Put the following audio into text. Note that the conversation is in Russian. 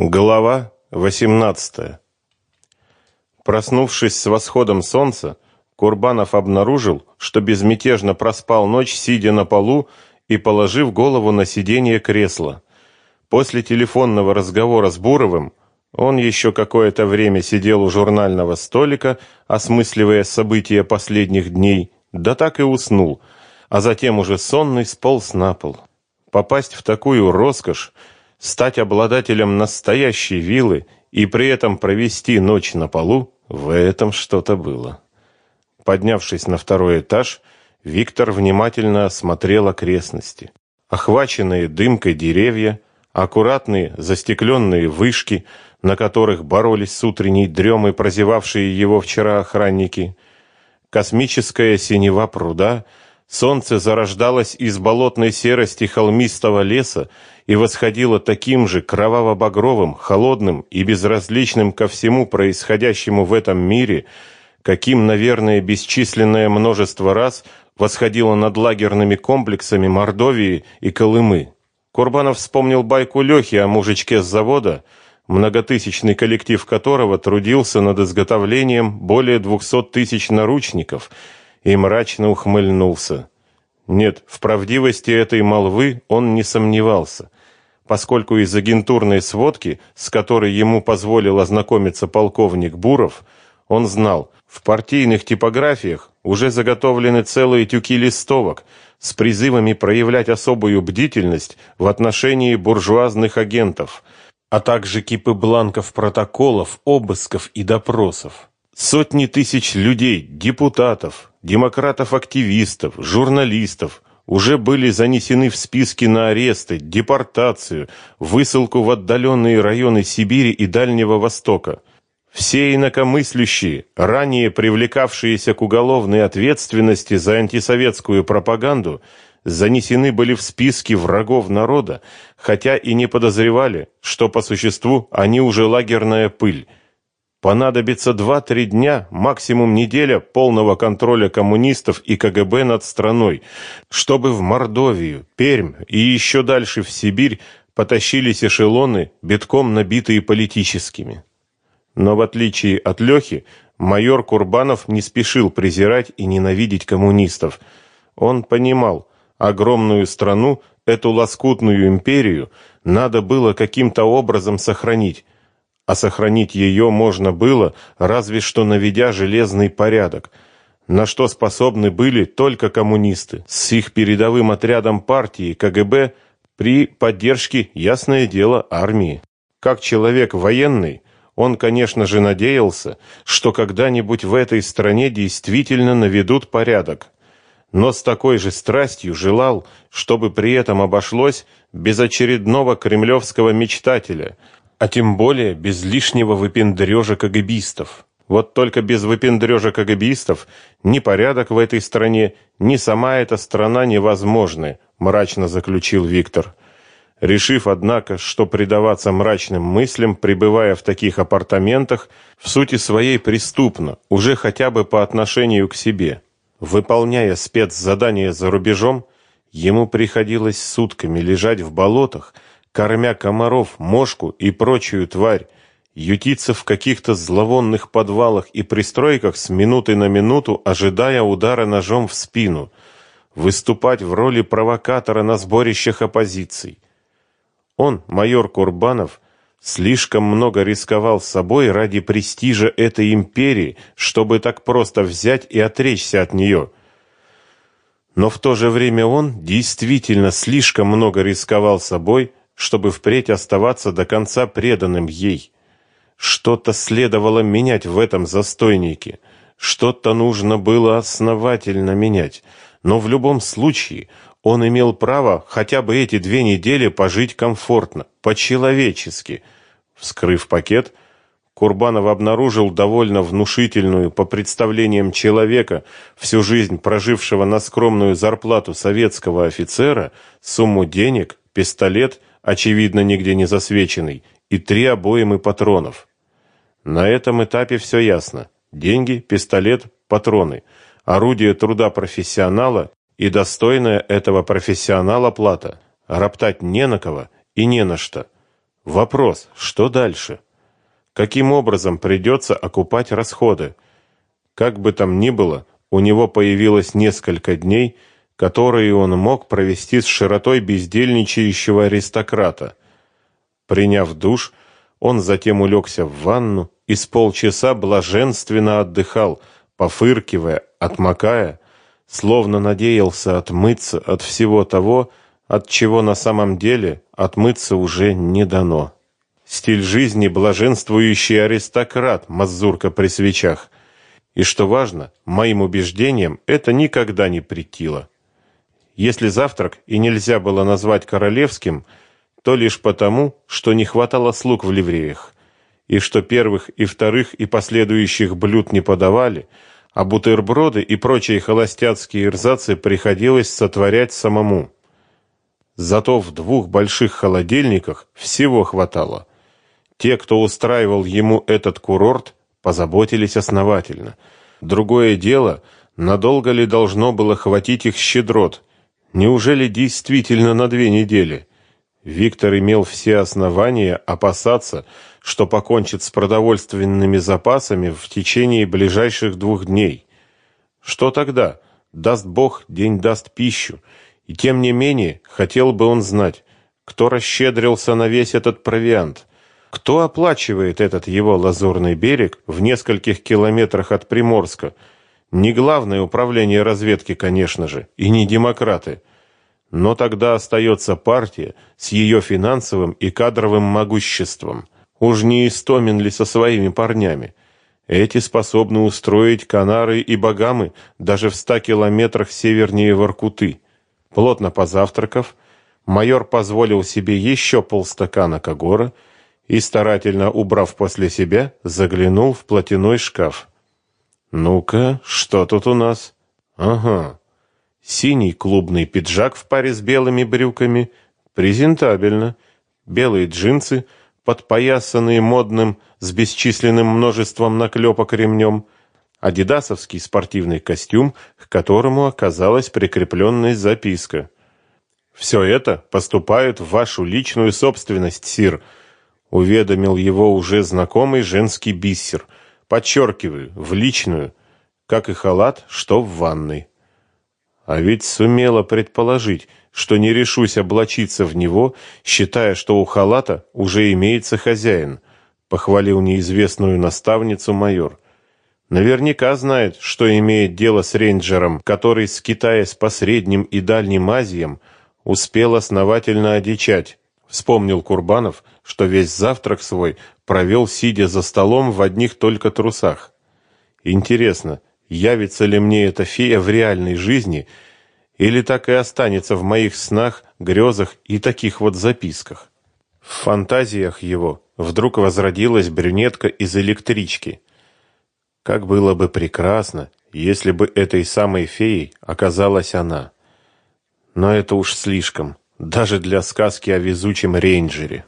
Глава 18. Проснувшись с восходом солнца, Курбанов обнаружил, что безмятежно проспал ночь, сидя на полу и положив голову на сиденье кресла. После телефонного разговора с Буровым он еще какое-то время сидел у журнального столика, осмысливая события последних дней, да так и уснул, а затем уже сонный сполз на пол. Попасть в такую роскошь стать обладателем настоящей виллы и при этом провести ночь на полу, в этом что-то было. Поднявшись на второй этаж, Виктор внимательно осмотрел окрестности. Охваченные дымкой деревья, аккуратные застекленные вышки, на которых боролись с утренней дремой прозевавшие его вчера охранники, космическая синева пруда — Солнце зарождалось из болотной серости холмистого леса и восходило таким же кроваво-багровым, холодным и безразличным ко всему происходящему в этом мире, каким, наверное, бесчисленное множество раз восходило над лагерными комплексами Мордовии и Колымы. Курбанов вспомнил байку Лехи о мужичке с завода, многотысячный коллектив которого трудился над изготовлением более двухсот тысяч наручников – и мрачно ухмыльнулся. Нет, в правдивости этой молвы он не сомневался, поскольку из агентурной сводки, с которой ему позволил ознакомиться полковник Буров, он знал, в партийных типографиях уже заготовлены целые тюки листовок с призывами проявлять особую бдительность в отношении буржуазных агентов, а также кипы бланков протоколов, обысков и допросов. Сотни тысяч людей, депутатов, демократов-активистов, журналистов уже были занесены в списки на аресты, депортацию, высылку в отдаленные районы Сибири и Дальнего Востока. Все инакомыслящие, ранее привлекавшиеся к уголовной ответственности за антисоветскую пропаганду, занесены были в списки врагов народа, хотя и не подозревали, что по существу они уже лагерная пыль, Понадобится 2-3 дня, максимум неделя полного контроля коммунистов и КГБ над страной, чтобы в Мордовию, Пермь и еще дальше в Сибирь потащились эшелоны, битком набитые политическими. Но в отличие от Лехи, майор Курбанов не спешил презирать и ненавидеть коммунистов. Он понимал, огромную страну, эту лоскутную империю, надо было каким-то образом сохранить, а сохранить ее можно было, разве что наведя железный порядок, на что способны были только коммунисты. С их передовым отрядом партии КГБ при поддержке, ясное дело, армии. Как человек военный, он, конечно же, надеялся, что когда-нибудь в этой стране действительно наведут порядок, но с такой же страстью желал, чтобы при этом обошлось без очередного кремлевского мечтателя – а тем более без лишнего выпендрежа КГБистов. Вот только без выпендрежа КГБистов ни порядок в этой стране, ни сама эта страна невозможны, мрачно заключил Виктор. Решив, однако, что предаваться мрачным мыслям, пребывая в таких апартаментах, в сути своей преступно, уже хотя бы по отношению к себе. Выполняя спецзадания за рубежом, ему приходилось сутками лежать в болотах, кормя комаров, мошку и прочую тварь, ютиться в каких-то зловонных подвалах и пристройках с минуты на минуту, ожидая удара ножом в спину, выступать в роли провокатора на сборищах оппозиций. Он, майор Курбанов, слишком много рисковал собой ради престижа этой империи, чтобы так просто взять и отречься от нее. Но в то же время он действительно слишком много рисковал собой, чтобы впредь оставаться до конца преданным ей. Что-то следовало менять в этом застойнике, что-то нужно было основательно менять, но в любом случае он имел право хотя бы эти две недели пожить комфортно, по-человечески. Вскрыв пакет, Курбанов обнаружил довольно внушительную, по представлениям человека, всю жизнь прожившего на скромную зарплату советского офицера, сумму денег, пистолет очевидно, нигде не засвеченный, и три обоймы патронов. На этом этапе все ясно. Деньги, пистолет, патроны. Орудие труда профессионала и достойная этого профессионала плата. Роптать не на кого и не на что. Вопрос, что дальше? Каким образом придется окупать расходы? Как бы там ни было, у него появилось несколько дней, которые он мог провести с широтой бездельничающего аристократа. Приняв душ, он затем улегся в ванну и с полчаса блаженственно отдыхал, пофыркивая, отмокая, словно надеялся отмыться от всего того, от чего на самом деле отмыться уже не дано. Стиль жизни блаженствующий аристократ, мазурка при свечах. И что важно, моим убеждениям это никогда не претило. Если завтрак и нельзя было назвать королевским, то лишь потому, что не хватало слуг в ливреях, и что первых и вторых и последующих блюд не подавали, а бутерброды и прочие холостяцкие ирзацы приходилось сотворять самому. Зато в двух больших холодильниках всего хватало. Те, кто устраивал ему этот курорт, позаботились основательно. Другое дело, надолго ли должно было хватить их щедрот, Неужели действительно на две недели? Виктор имел все основания опасаться, что покончит с продовольственными запасами в течение ближайших двух дней. Что тогда? Даст Бог, день даст пищу. И тем не менее, хотел бы он знать, кто расщедрился на весь этот провиант, кто оплачивает этот его лазурный берег в нескольких километрах от Приморска, не главное управление разведки, конечно же, и не демократы. Но тогда остается партия с ее финансовым и кадровым могуществом. Уж не Истомин ли со своими парнями? Эти способны устроить Канары и Багамы даже в ста километрах севернее Воркуты. Плотно позавтракав, майор позволил себе еще полстакана Кагора и, старательно убрав после себя, заглянул в платяной шкаф. Ну-ка, что тут у нас? Ага. Синий клубный пиджак в паре с белыми брюками, презентабельно. Белые джинсы, подпоясанные модным с бесчисленным множеством наклепок ремнем, адидасовский спортивный костюм, к которому оказалась прикрепленная записка. Все это поступает в вашу личную собственность, сир, уведомил его уже знакомый женский бисер – Подчеркиваю, в личную, как и халат, что в ванной. А ведь сумела предположить, что не решусь облачиться в него, считая, что у халата уже имеется хозяин, похвалил неизвестную наставницу майор. Наверняка знает, что имеет дело с рейнджером, который, скитаясь по средним и дальним Азиям, успел основательно одичать. Вспомнил Курбанов, что весь завтрак свой провел, сидя за столом в одних только трусах. Интересно, явится ли мне эта фея в реальной жизни, или так и останется в моих снах, грезах и таких вот записках? В фантазиях его вдруг возродилась брюнетка из электрички. Как было бы прекрасно, если бы этой самой феей оказалась она. Но это уж слишком, даже для сказки о везучем рейнджере.